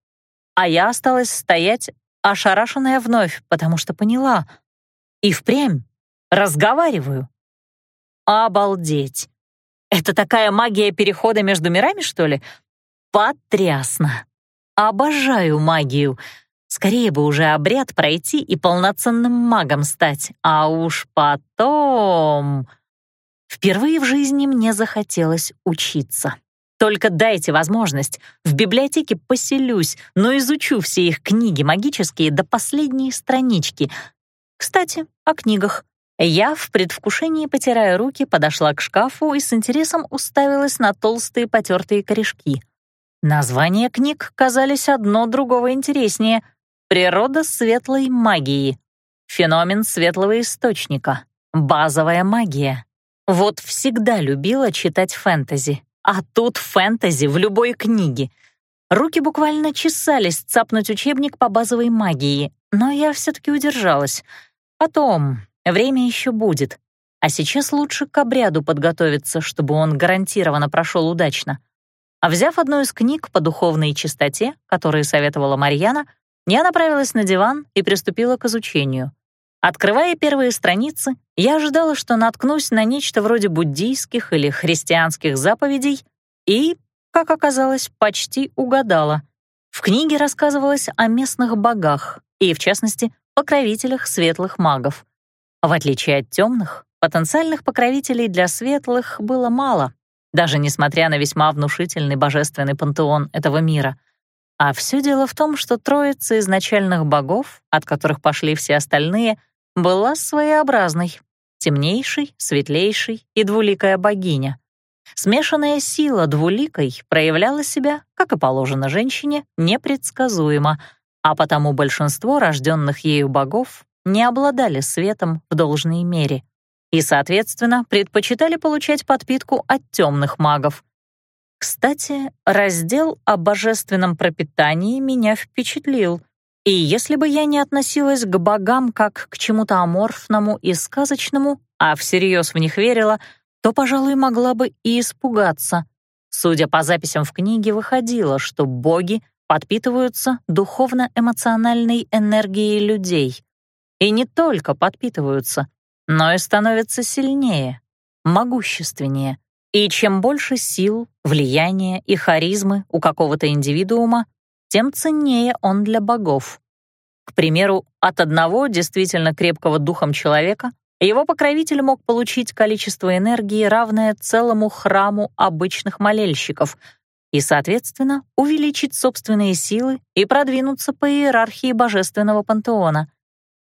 Speaker 1: а я осталась стоять, ошарашенная вновь, потому что поняла. И впрямь разговариваю. Обалдеть! Это такая магия перехода между мирами, что ли? Потрясно! Обожаю магию. Скорее бы уже обряд пройти и полноценным магом стать, а уж потом... Впервые в жизни мне захотелось учиться. Только дайте возможность, в библиотеке поселюсь, но изучу все их книги магические до последней странички. Кстати, о книгах. Я в предвкушении, потирая руки, подошла к шкафу и с интересом уставилась на толстые потертые корешки. Названия книг казались одно другого интереснее. «Природа светлой магии», «Феномен светлого источника», «Базовая магия». Вот всегда любила читать фэнтези. А тут фэнтези в любой книге. Руки буквально чесались цапнуть учебник по базовой магии, но я все-таки удержалась. Потом, время еще будет. А сейчас лучше к обряду подготовиться, чтобы он гарантированно прошел удачно. А взяв одну из книг по духовной чистоте, которые советовала Марьяна, я направилась на диван и приступила к изучению. Открывая первые страницы, я ожидала, что наткнусь на нечто вроде буддийских или христианских заповедей и, как оказалось, почти угадала. В книге рассказывалось о местных богах и, в частности, покровителях светлых магов. В отличие от темных, потенциальных покровителей для светлых было мало, даже несмотря на весьма внушительный божественный пантеон этого мира. А все дело в том, что троица изначальных богов, от которых пошли все остальные — была своеобразной, темнейшей, светлейшей и двуликая богиня. Смешанная сила двуликой проявляла себя, как и положено женщине, непредсказуемо, а потому большинство рожденных ею богов не обладали светом в должной мере и, соответственно, предпочитали получать подпитку от темных магов. Кстати, раздел о божественном пропитании меня впечатлил. И если бы я не относилась к богам как к чему-то аморфному и сказочному, а всерьез в них верила, то, пожалуй, могла бы и испугаться. Судя по записям в книге, выходило, что боги подпитываются духовно-эмоциональной энергией людей. И не только подпитываются, но и становятся сильнее, могущественнее. И чем больше сил, влияния и харизмы у какого-то индивидуума, тем ценнее он для богов. К примеру, от одного действительно крепкого духом человека его покровитель мог получить количество энергии, равное целому храму обычных молельщиков, и, соответственно, увеличить собственные силы и продвинуться по иерархии божественного пантеона.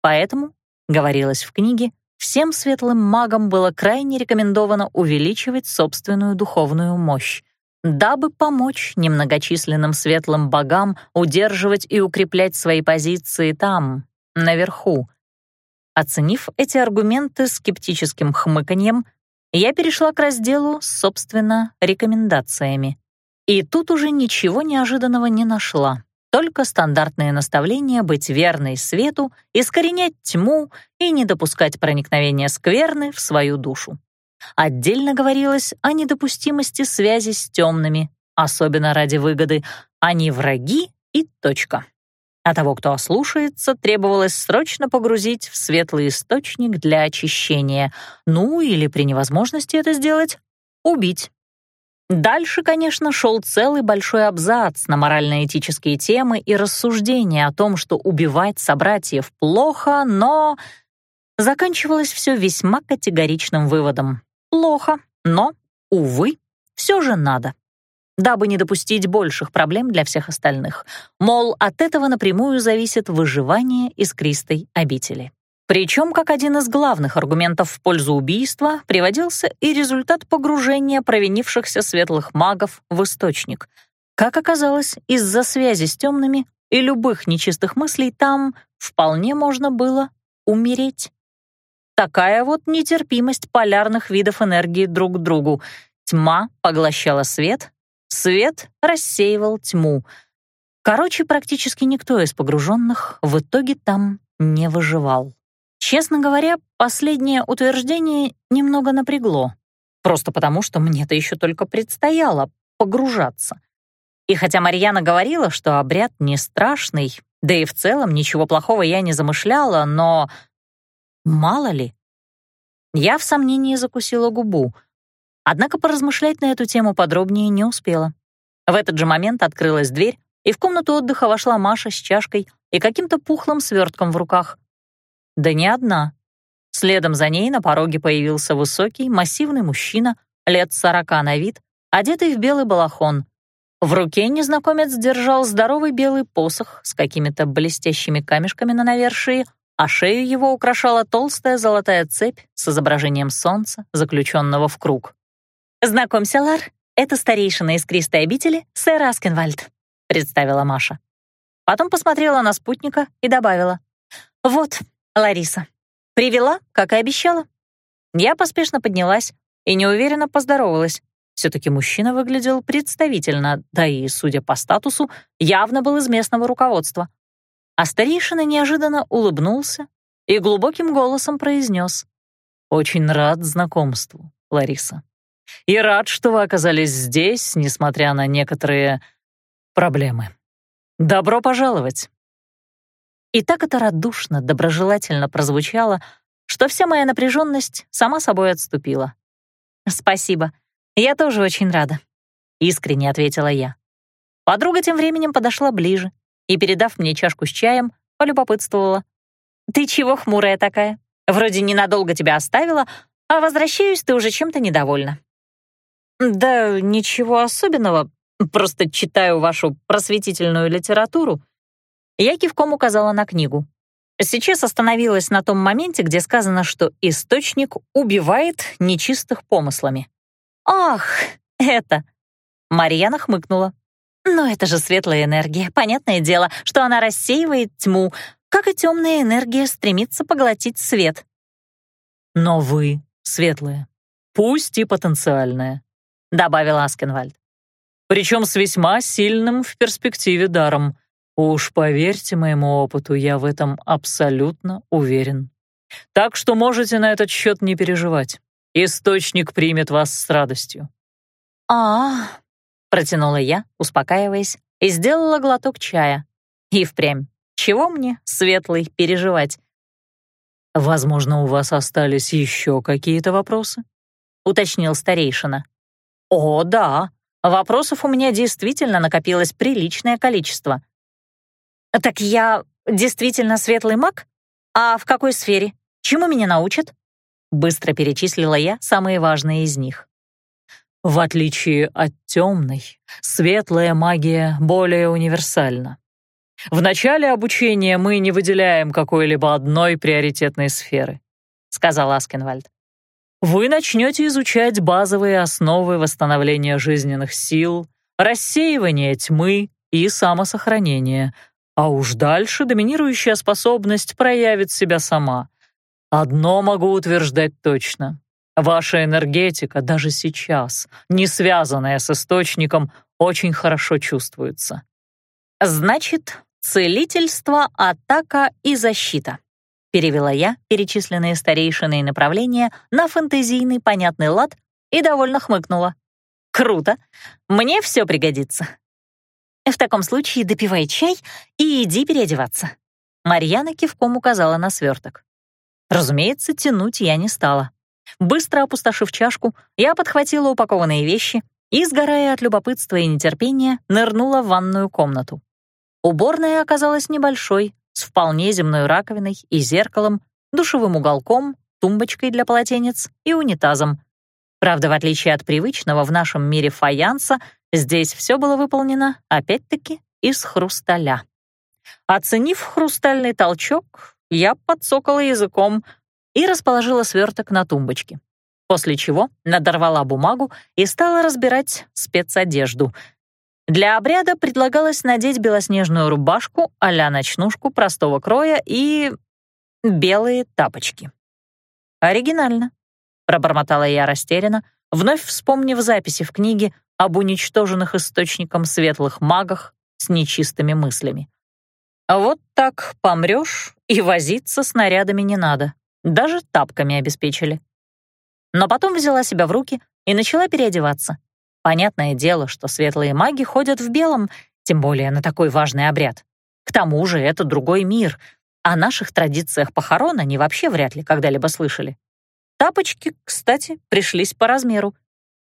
Speaker 1: Поэтому, говорилось в книге, всем светлым магам было крайне рекомендовано увеличивать собственную духовную мощь. дабы помочь немногочисленным светлым богам удерживать и укреплять свои позиции там, наверху. Оценив эти аргументы скептическим хмыканьем, я перешла к разделу, собственно, рекомендациями. И тут уже ничего неожиданного не нашла, только стандартные наставления быть верной свету, искоренять тьму и не допускать проникновения скверны в свою душу. Отдельно говорилось о недопустимости связи с темными, особенно ради выгоды. Они враги и точка. А того, кто ослушается, требовалось срочно погрузить в светлый источник для очищения, ну или при невозможности это сделать — убить. Дальше, конечно, шел целый большой абзац на морально-этические темы и рассуждения о том, что убивать собратьев плохо, но... Заканчивалось все весьма категоричным выводом. Плохо, но, увы, все же надо. Дабы не допустить больших проблем для всех остальных. Мол, от этого напрямую зависит выживание искристой обители. Причем, как один из главных аргументов в пользу убийства, приводился и результат погружения провинившихся светлых магов в источник. Как оказалось, из-за связи с темными и любых нечистых мыслей там вполне можно было умереть. Такая вот нетерпимость полярных видов энергии друг к другу. Тьма поглощала свет, свет рассеивал тьму. Короче, практически никто из погруженных в итоге там не выживал. Честно говоря, последнее утверждение немного напрягло. Просто потому, что мне-то еще только предстояло погружаться. И хотя Марьяна говорила, что обряд не страшный, да и в целом ничего плохого я не замышляла, но Мало ли. Я в сомнении закусила губу. Однако поразмышлять на эту тему подробнее не успела. В этот же момент открылась дверь, и в комнату отдыха вошла Маша с чашкой и каким-то пухлым свертком в руках. Да не одна. Следом за ней на пороге появился высокий, массивный мужчина, лет сорока на вид, одетый в белый балахон. В руке незнакомец держал здоровый белый посох с какими-то блестящими камешками на навершии, а шею его украшала толстая золотая цепь с изображением солнца, заключенного в круг. «Знакомься, Лар, это старейшина искристой обители, сэр Аскенвальд», — представила Маша. Потом посмотрела на спутника и добавила. «Вот, Лариса, привела, как и обещала». Я поспешно поднялась и неуверенно поздоровалась. Все-таки мужчина выглядел представительно, да и, судя по статусу, явно был из местного руководства. А старейшина неожиданно улыбнулся и глубоким голосом произнес. «Очень рад знакомству, Лариса. И рад, что вы оказались здесь, несмотря на некоторые проблемы. Добро пожаловать!» И так это радушно, доброжелательно прозвучало, что вся моя напряженность сама собой отступила. «Спасибо, я тоже очень рада», — искренне ответила я. Подруга тем временем подошла ближе, и, передав мне чашку с чаем, полюбопытствовала. «Ты чего хмурая такая? Вроде ненадолго тебя оставила, а возвращаюсь ты уже чем-то недовольна». «Да ничего особенного, просто читаю вашу просветительную литературу». Я кивком указала на книгу. Сейчас остановилась на том моменте, где сказано, что источник убивает нечистых помыслами. «Ах, это...» Марьяна хмыкнула. Но это же светлая энергия. Понятное дело, что она рассеивает тьму, как и темная энергия стремится поглотить свет. Но вы светлая, пусть и потенциальная, добавил Аскенвальд. Причем с весьма сильным в перспективе даром. Уж поверьте моему опыту, я в этом абсолютно уверен. Так что можете на этот счет не переживать. Источник примет вас с радостью. А, Протянула я, успокаиваясь, и сделала глоток чая. И впрямь, чего мне, светлый, переживать? «Возможно, у вас остались еще какие-то вопросы?» — уточнил старейшина. «О, да, вопросов у меня действительно накопилось приличное количество». «Так я действительно светлый маг? А в какой сфере? Чему меня научат?» Быстро перечислила я самые важные из них. В отличие от темной, светлая магия более универсальна. В начале обучения мы не выделяем какой-либо одной приоритетной сферы, сказал Аскенвальд.
Speaker 2: вы начнете изучать базовые основы восстановления жизненных сил, рассеивания тьмы и самосохранения, а уж дальше доминирующая способность проявит себя сама. Одно могу утверждать точно. Ваша энергетика даже сейчас, не связанная с источником, очень хорошо чувствуется.
Speaker 1: Значит, целительство, атака и защита. Перевела я перечисленные старейшины и направления на фэнтезийный понятный лад и довольно хмыкнула. Круто. Мне все пригодится. В таком случае допивай чай и иди переодеваться. Марьяна кивком указала на сверток. Разумеется, тянуть я не стала. Быстро опустошив чашку, я подхватила упакованные вещи и, сгорая от любопытства и нетерпения, нырнула в ванную комнату. Уборная оказалась небольшой, с вполне земной раковиной и зеркалом, душевым уголком, тумбочкой для полотенец и унитазом. Правда, в отличие от привычного в нашем мире фаянса, здесь все было выполнено, опять-таки, из хрусталя. Оценив хрустальный толчок, я подсокала языком — и расположила сверток на тумбочке. После чего надорвала бумагу и стала разбирать спецодежду. Для обряда предлагалось надеть белоснежную рубашку а ночнушку простого кроя и белые тапочки. «Оригинально», — пробормотала я растерянно, вновь вспомнив записи в книге об уничтоженных источником светлых магах с нечистыми мыслями. «Вот так помрешь, и возиться с нарядами не надо. Даже тапками обеспечили. Но потом взяла себя в руки и начала переодеваться. Понятное дело, что светлые маги ходят в белом, тем более на такой важный обряд. К тому же это другой мир. О наших традициях похорон они вообще вряд ли когда-либо слышали. Тапочки, кстати, пришлись по размеру.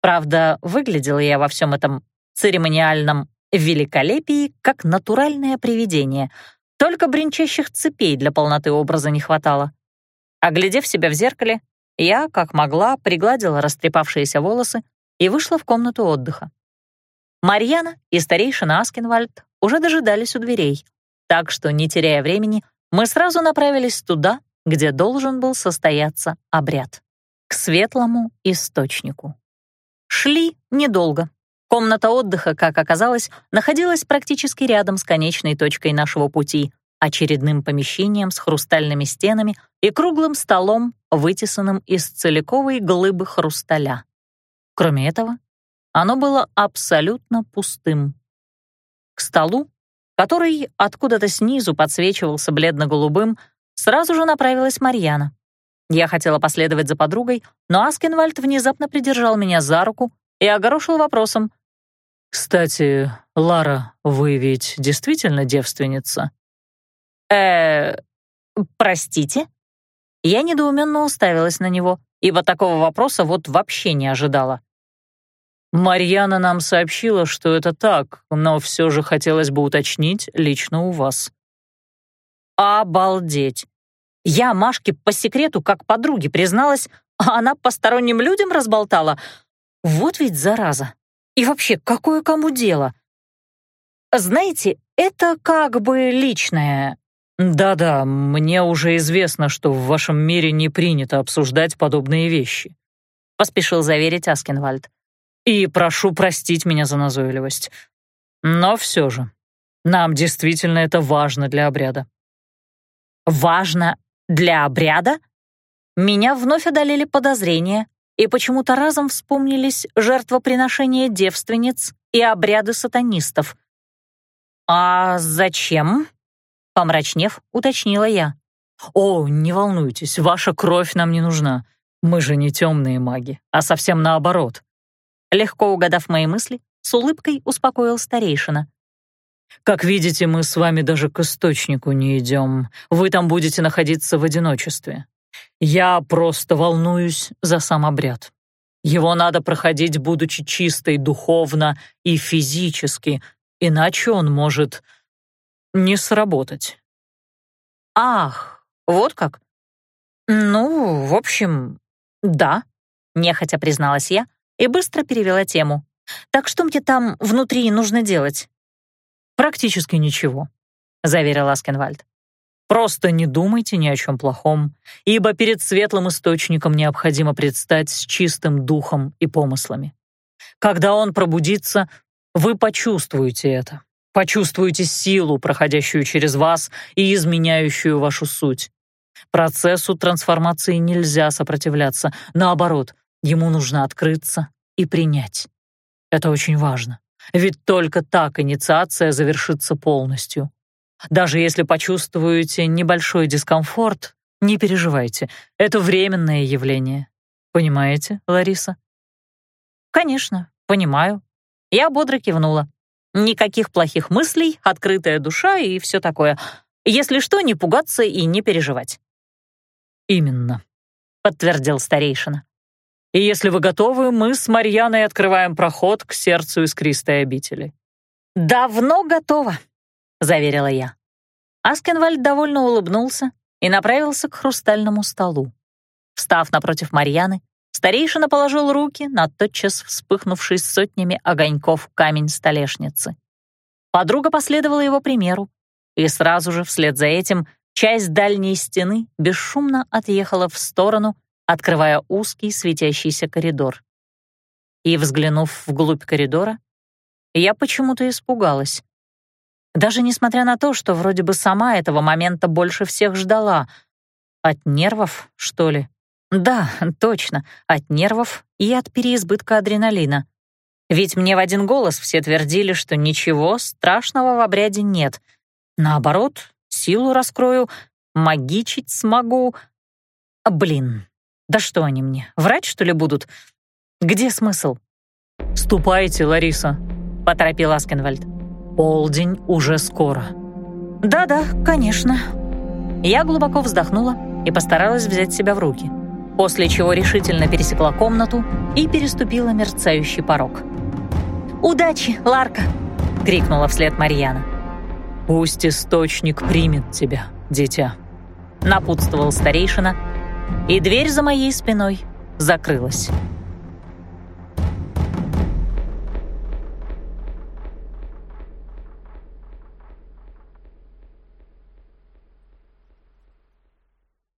Speaker 1: Правда, выглядела я во всем этом церемониальном великолепии как натуральное привидение. Только бренчащих цепей для полноты образа не хватало. Оглядев себя в зеркале, я, как могла, пригладила растрепавшиеся волосы и вышла в комнату отдыха. Марьяна и старейшина Аскинвальд уже дожидались у дверей, так что, не теряя времени, мы сразу направились туда, где должен был состояться обряд — к светлому источнику. Шли недолго. Комната отдыха, как оказалось, находилась практически рядом с конечной точкой нашего пути, очередным помещением с хрустальными стенами и круглым столом, вытесанным из целиковой глыбы хрусталя. Кроме этого, оно было абсолютно пустым. К столу, который откуда-то снизу подсвечивался бледно-голубым, сразу же направилась Марьяна. Я хотела последовать за подругой, но Аскенвальд внезапно придержал меня за руку и огорошил вопросом. «Кстати, Лара, вы ведь действительно девственница?» э простите?» Я недоуменно уставилась на него, ибо такого вопроса вот вообще не ожидала. «Марьяна нам сообщила, что это так, но все же хотелось бы уточнить лично у вас». «Обалдеть! Я Машке по секрету как подруге призналась, а она посторонним людям разболтала. Вот ведь зараза! И вообще, какое кому дело?» «Знаете, это как бы личное, «Да-да, мне уже известно, что в вашем мире не принято обсуждать подобные вещи», — поспешил заверить Аскинвальд. «И прошу простить меня за назойливость. Но все же, нам действительно это важно для обряда». «Важно для обряда?» Меня вновь одолели подозрения, и почему-то разом вспомнились жертвоприношения девственниц и обряды сатанистов. «А зачем?» Помрачнев, уточнила я. «О, не волнуйтесь, ваша кровь нам не нужна. Мы же не темные маги, а совсем наоборот». Легко угадав мои мысли, с улыбкой успокоил старейшина. «Как видите, мы с вами даже к источнику не идем. Вы там будете находиться в одиночестве. Я просто волнуюсь за сам обряд. Его надо проходить, будучи чистой духовно и физически, иначе он может не сработать. Ах, вот как? Ну, в общем, да, нехотя призналась я и быстро перевела тему. Так что мне там внутри нужно делать? Практически ничего, заверил Аскенвальд.
Speaker 2: Просто не думайте ни о чем плохом, ибо перед светлым источником необходимо предстать с чистым духом и помыслами. Когда он пробудится, вы почувствуете это, почувствуете силу, проходящую через вас и изменяющую вашу суть. Процессу трансформации нельзя сопротивляться, наоборот, ему нужно открыться и принять. Это очень важно, ведь только так инициация завершится полностью. Даже если почувствуете небольшой дискомфорт, не переживайте, это временное явление. Понимаете, Лариса?
Speaker 1: Конечно, понимаю. Я бодро кивнула. Никаких плохих мыслей, открытая душа и все такое. Если что, не пугаться и не переживать.
Speaker 2: «Именно», — подтвердил старейшина.
Speaker 1: «И если вы готовы, мы с Марьяной открываем проход к сердцу искристой обители».
Speaker 2: «Давно готово», — заверила я. Аскенвальд довольно улыбнулся и направился к хрустальному столу. Встав напротив Марьяны, старейшина положил руки на тотчас вспыхнувший сотнями огоньков камень столешницы. Подруга последовала его примеру, и сразу же вслед за этим часть дальней стены бесшумно отъехала в сторону, открывая узкий светящийся коридор. И, взглянув вглубь коридора, я почему-то испугалась. Даже несмотря на то, что вроде бы сама этого момента больше всех ждала. От нервов, что ли? Да, точно, от нервов и от переизбытка адреналина. Ведь мне в один голос все твердили, что ничего страшного в обряде нет. Наоборот, силу раскрою, магичить смогу. Блин, да что они мне, врать, что ли, будут? Где смысл?
Speaker 1: «Ступайте, Лариса», — поторопил Аскенвальд. Полдень уже скоро.
Speaker 2: Да-да, конечно. Я глубоко вздохнула и постаралась взять себя в руки, после чего решительно пересекла комнату и переступила мерцающий порог. «Удачи, Ларка!» — крикнула вслед Марьяна.
Speaker 1: «Пусть источник примет тебя, дитя», — напутствовал старейшина, и дверь за моей спиной закрылась.